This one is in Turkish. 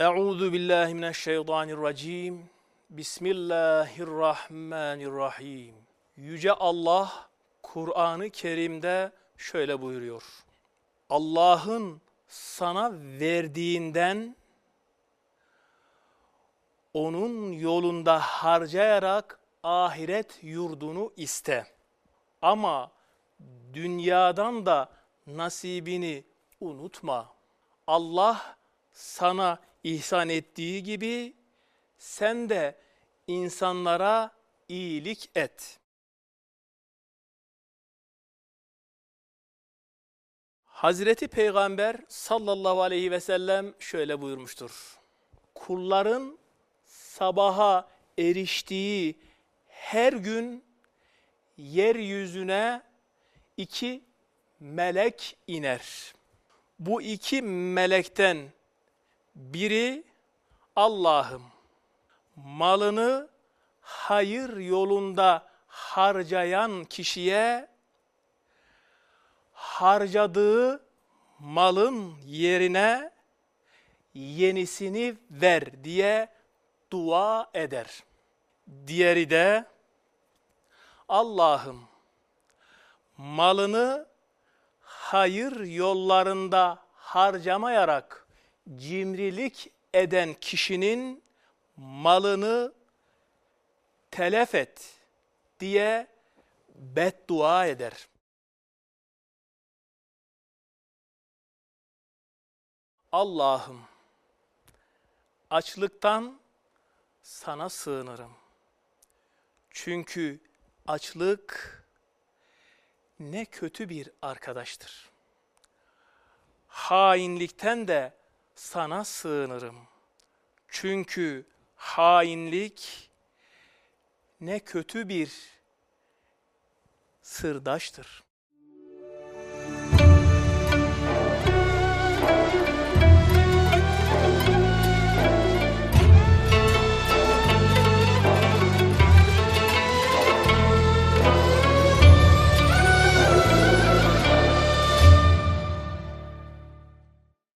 Euzu billahi mineşşeytanirracim. Bismillahirrahmanirrahim. Yüce Allah Kur'an-ı Kerim'de şöyle buyuruyor. Allah'ın sana verdiğinden onun yolunda harcayarak ahiret yurdunu iste. Ama dünyadan da nasibini unutma. Allah sana ihsan ettiği gibi sen de insanlara iyilik et. Hazreti Peygamber sallallahu aleyhi ve sellem şöyle buyurmuştur. Kulların sabaha eriştiği her gün yeryüzüne iki melek iner. Bu iki melekten biri Allah'ım malını hayır yolunda harcayan kişiye harcadığı malın yerine yenisini ver diye dua eder. Diğeri de Allah'ım malını hayır yollarında harcamayarak cimrilik eden kişinin malını telef et diye beddua eder. Allah'ım açlıktan sana sığınırım. Çünkü açlık ne kötü bir arkadaştır. Hainlikten de sana sığınırım. Çünkü hainlik ne kötü bir sırdaştır.